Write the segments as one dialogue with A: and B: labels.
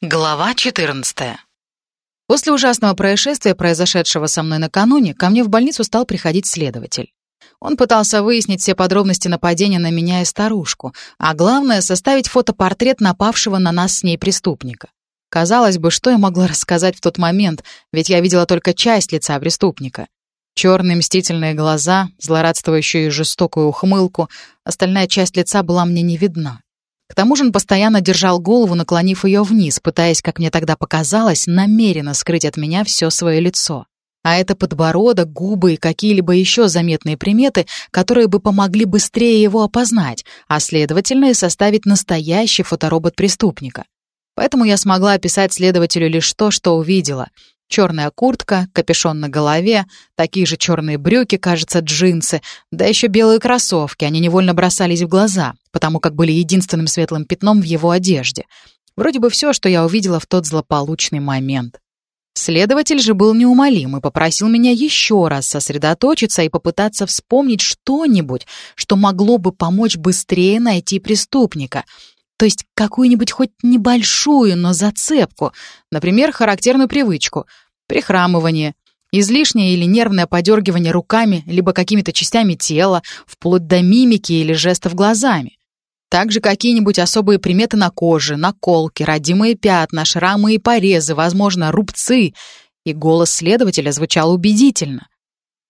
A: Глава 14.
B: После ужасного происшествия, произошедшего со мной накануне, ко мне в больницу стал приходить следователь. Он пытался выяснить все подробности нападения на меня и старушку, а главное — составить фотопортрет напавшего на нас с ней преступника. Казалось бы, что я могла рассказать в тот момент, ведь я видела только часть лица преступника. Черные мстительные глаза, злорадствующую и жестокую ухмылку, остальная часть лица была мне не видна. К тому же он постоянно держал голову, наклонив ее вниз, пытаясь, как мне тогда показалось, намеренно скрыть от меня все свое лицо. А это подбородок, губы и какие-либо еще заметные приметы, которые бы помогли быстрее его опознать, а следовательно и составить настоящий фоторобот преступника. Поэтому я смогла описать следователю лишь то, что увидела. Черная куртка, капюшон на голове, такие же черные брюки, кажется, джинсы, да еще белые кроссовки, они невольно бросались в глаза, потому как были единственным светлым пятном в его одежде. Вроде бы все, что я увидела в тот злополучный момент. Следователь же был неумолим и попросил меня еще раз сосредоточиться и попытаться вспомнить что-нибудь, что могло бы помочь быстрее найти преступника — то есть какую-нибудь хоть небольшую, но зацепку. Например, характерную привычку. Прихрамывание, излишнее или нервное подергивание руками либо какими-то частями тела, вплоть до мимики или жестов глазами. Также какие-нибудь особые приметы на коже, наколки, родимые пятна, шрамы и порезы, возможно, рубцы. И голос следователя звучал убедительно.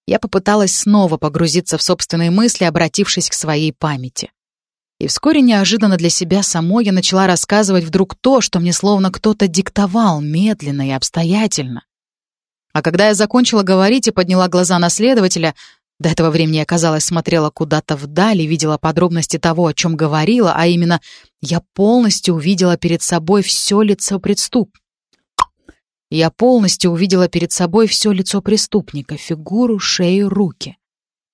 B: Я попыталась снова погрузиться в собственные мысли, обратившись к своей памяти. И вскоре неожиданно для себя самой я начала рассказывать вдруг то, что мне словно кто-то диктовал медленно и обстоятельно. А когда я закончила говорить и подняла глаза на следователя, до этого времени я, казалось, смотрела куда-то вдаль и видела подробности того, о чем говорила, а именно я полностью увидела перед собой все лицо преступ. Я полностью увидела перед собой все лицо преступника, фигуру, шею, руки.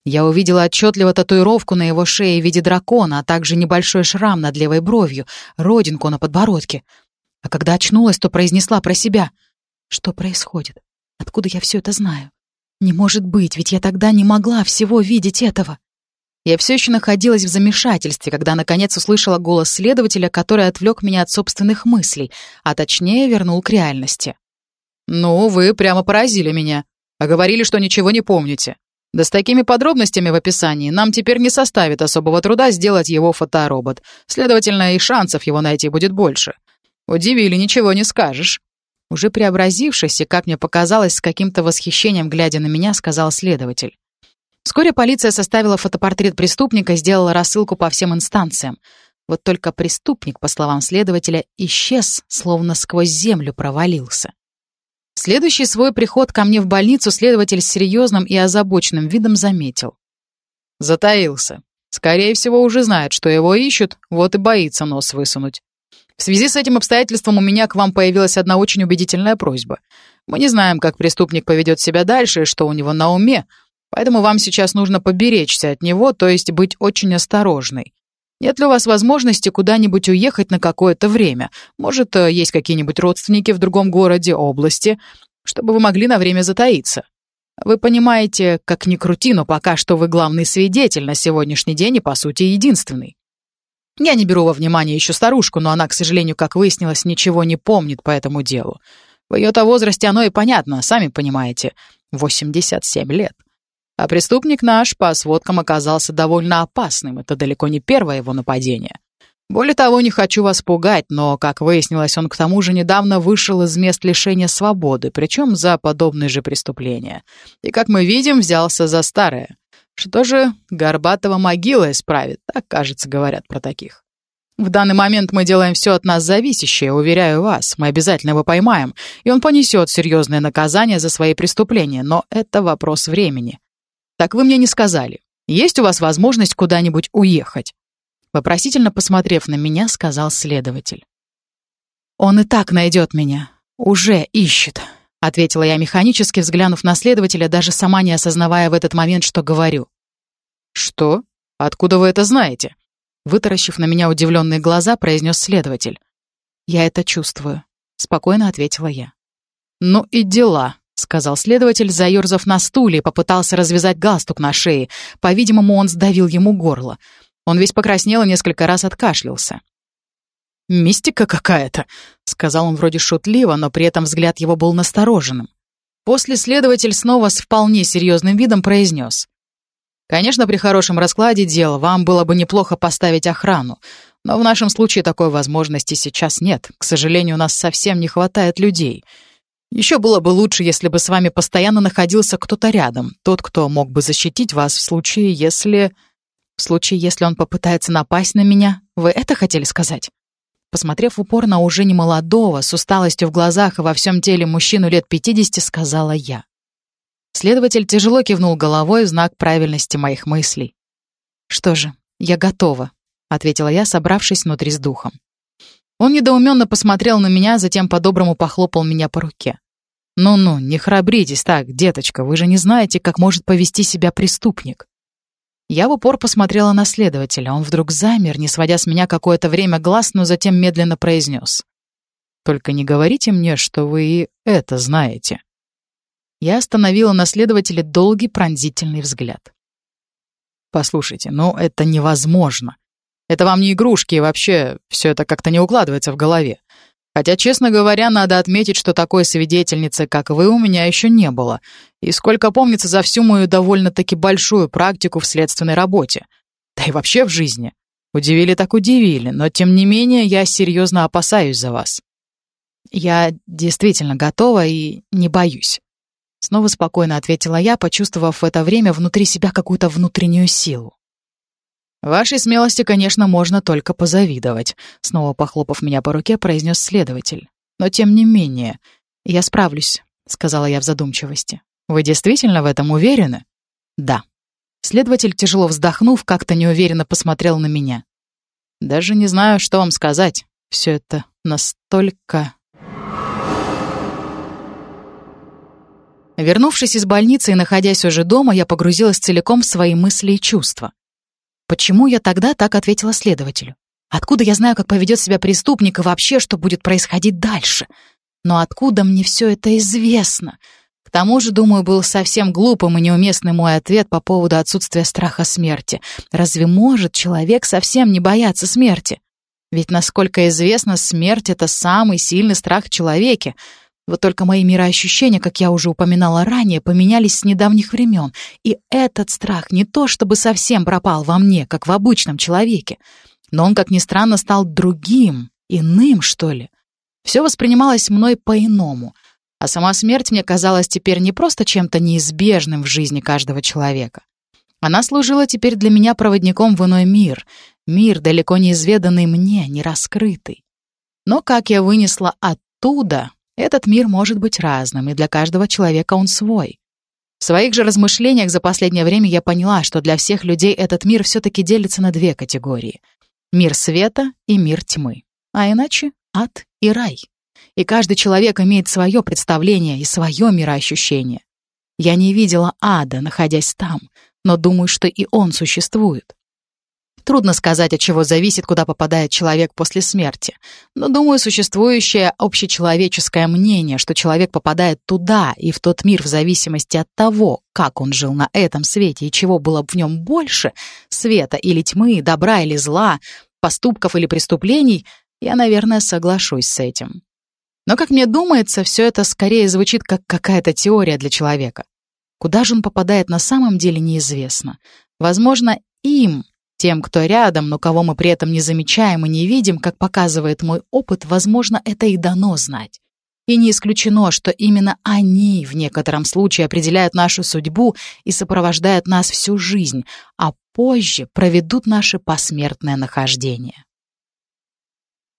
B: Я увидела отчетливо татуировку на его шее в виде дракона, а также небольшой шрам над левой бровью, родинку на подбородке. А когда очнулась, то произнесла про себя. Что происходит? Откуда я все это знаю? Не может быть, ведь я тогда не могла всего видеть этого. Я все еще находилась в замешательстве, когда наконец услышала голос следователя, который отвлек меня от собственных мыслей, а точнее вернул к реальности. «Ну, вы прямо поразили меня. А говорили, что ничего не помните. Да с такими подробностями в описании нам теперь не составит особого труда сделать его фоторобот. Следовательно, и шансов его найти будет больше. Удивили, ничего не скажешь. Уже преобразившись и, как мне показалось, с каким-то восхищением глядя на меня, сказал следователь. Вскоре полиция составила фотопортрет преступника, сделала рассылку по всем инстанциям. Вот только преступник, по словам следователя, исчез, словно сквозь землю провалился следующий свой приход ко мне в больницу следователь с серьезным и озабоченным видом заметил. Затаился. Скорее всего, уже знает, что его ищут, вот и боится нос высунуть. В связи с этим обстоятельством у меня к вам появилась одна очень убедительная просьба. Мы не знаем, как преступник поведет себя дальше и что у него на уме, поэтому вам сейчас нужно поберечься от него, то есть быть очень осторожной. Нет ли у вас возможности куда-нибудь уехать на какое-то время? Может, э, есть какие-нибудь родственники в другом городе, области, чтобы вы могли на время затаиться? Вы понимаете, как ни крути, но пока что вы главный свидетель на сегодняшний день и, по сути, единственный. Я не беру во внимание еще старушку, но она, к сожалению, как выяснилось, ничего не помнит по этому делу. В ее-то возрасте оно и понятно, сами понимаете. 87 лет. А преступник наш, по сводкам, оказался довольно опасным. Это далеко не первое его нападение. Более того, не хочу вас пугать, но, как выяснилось, он к тому же недавно вышел из мест лишения свободы, причем за подобные же преступления. И, как мы видим, взялся за старое. Что же, Горбатова могила исправит, так, кажется, говорят про таких. В данный момент мы делаем все от нас зависящее, уверяю вас. Мы обязательно его поймаем, и он понесет серьезное наказание за свои преступления, но это вопрос времени. Так вы мне не сказали. Есть у вас возможность куда-нибудь уехать?» Вопросительно посмотрев на меня, сказал следователь. «Он и так найдет меня. Уже ищет», — ответила я механически, взглянув на следователя, даже сама не осознавая в этот момент, что говорю. «Что? Откуда вы это знаете?» Вытаращив на меня удивленные глаза, произнес следователь. «Я это чувствую», — спокойно ответила я. «Ну и дела», — сказал следователь, заерзав на стуле, попытался развязать галстук на шее. По-видимому, он сдавил ему горло. Он весь покраснел и несколько раз откашлялся. «Мистика какая-то», — сказал он вроде шутливо, но при этом взгляд его был настороженным. После следователь снова с вполне серьезным видом произнес. «Конечно, при хорошем раскладе дел вам было бы неплохо поставить охрану, но в нашем случае такой возможности сейчас нет. К сожалению, у нас совсем не хватает людей. Еще было бы лучше, если бы с вами постоянно находился кто-то рядом, тот, кто мог бы защитить вас в случае, если... В случае, если он попытается напасть на меня. Вы это хотели сказать? Посмотрев в упор на уже немолодого, с усталостью в глазах и во всем теле мужчину лет пятидесяти, сказала я. Следователь тяжело кивнул головой в знак правильности моих мыслей. «Что же, я готова», — ответила я, собравшись внутри с духом. Он недоуменно посмотрел на меня, затем по-доброму похлопал меня по руке. «Ну-ну, не храбритесь так, деточка, вы же не знаете, как может повести себя преступник». Я в упор посмотрела на следователя. Он вдруг замер, не сводя с меня какое-то время глаз, но затем медленно произнес. «Только не говорите мне, что вы и это знаете». Я остановила на следователе долгий пронзительный взгляд. «Послушайте, ну это невозможно. Это вам не игрушки, и вообще все это как-то не укладывается в голове. Хотя, честно говоря, надо отметить, что такой свидетельницы, как вы, у меня еще не было. И сколько помнится за всю мою довольно-таки большую практику в следственной работе. Да и вообще в жизни. Удивили так удивили, но тем не менее я серьезно опасаюсь за вас. Я действительно готова и не боюсь. Снова спокойно ответила я, почувствовав в это время внутри себя какую-то внутреннюю силу. «Вашей смелости, конечно, можно только позавидовать», снова похлопав меня по руке, произнес следователь. «Но тем не менее, я справлюсь», — сказала я в задумчивости. «Вы действительно в этом уверены?» «Да». Следователь, тяжело вздохнув, как-то неуверенно посмотрел на меня. «Даже не знаю, что вам сказать. Все это настолько...» Вернувшись из больницы и находясь уже дома, я погрузилась целиком в свои мысли и чувства. Почему я тогда так ответила следователю? Откуда я знаю, как поведет себя преступник и вообще, что будет происходить дальше? Но откуда мне все это известно? К тому же, думаю, был совсем глупым и неуместный мой ответ по поводу отсутствия страха смерти. Разве может человек совсем не бояться смерти? Ведь, насколько известно, смерть — это самый сильный страх в человеке — вот только мои мироощущения, как я уже упоминала ранее, поменялись с недавних времен. И этот страх не то чтобы совсем пропал во мне, как в обычном человеке, но он, как ни странно, стал другим, иным, что ли. Все воспринималось мной по-иному, а сама смерть мне казалась теперь не просто чем-то неизбежным в жизни каждого человека. Она служила теперь для меня проводником в иной мир, мир, далеко неизведанный мне, не раскрытый. Но как я вынесла оттуда, этот мир может быть разным, и для каждого человека он свой. В своих же размышлениях за последнее время я поняла, что для всех людей этот мир все-таки делится на две категории. Мир света и мир тьмы. А иначе ад и рай. И каждый человек имеет свое представление и свое мироощущение. Я не видела ада, находясь там, но думаю, что и он существует. Трудно сказать, от чего зависит, куда попадает человек после смерти. Но, думаю, существующее общечеловеческое мнение, что человек попадает туда и в тот мир в зависимости от того, как он жил на этом свете и чего было в нем больше, света или тьмы, добра или зла, поступков или преступлений, я, наверное, соглашусь с этим. Но, как мне думается, все это скорее звучит как какая-то теория для человека. Куда же он попадает на самом деле, неизвестно. Возможно, им, тем, кто рядом, но кого мы при этом не замечаем и не видим, как показывает мой опыт, возможно, это и дано знать. И не исключено, что именно они в некотором случае определяют нашу судьбу и сопровождают нас всю жизнь, а позже проведут наше посмертное нахождение.